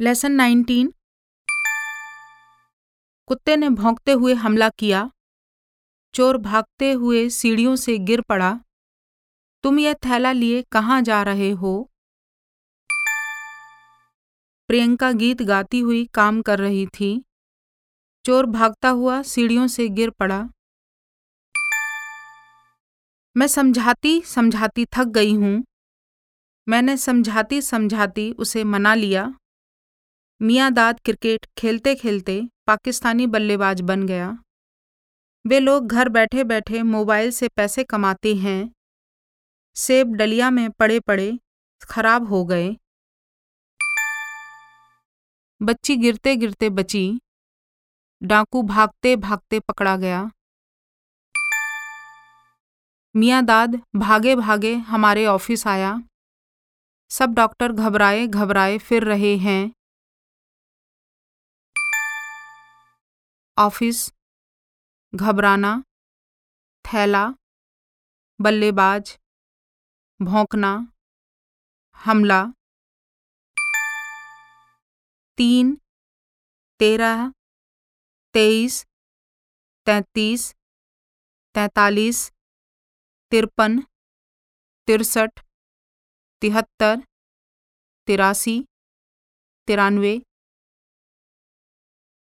Lesson 19 कुत्ते ने भौंकते हुए हमला किया। चोर भागते हुए सीढ़ियों से गिर पड़ा। तुम यह थैला लिए कहाँ जा रहे हो? प्रियंका गीत गाती हुई काम कर रही थी। चोर भागता हुआ सीढ़ियों से गिर पड़ा। मैं समझाती समझाती थक गई हूँ। मैंने समझाती समझाती उसे मना लिया। मियाँ दाद क्रिकेट खेलते खेलते पाकिस्तानी बल्लेबाज बन गया। वे लोग घर बैठे बैठे मोबाइल से पैसे कमाते हैं। सेब डलिया में पड़े पड़े खराब हो गए। बच्ची गिरते गिरते बची। डाकू भागते भागते पकड़ा गया। मियाँ दाद भागे भागे हमारे ऑफ़िस आया। सब डॉक्टर घबराए घबराए फिर रहे हैं। ऑफ़िस। घबराना। थैला। बल्लेबाज। भौंकना। हमला। तीन। तेरह। तेईस। तैंतीस। तैंतालीस। तिरपन तिरसठ तिहत्तर तिरासी तिरानवे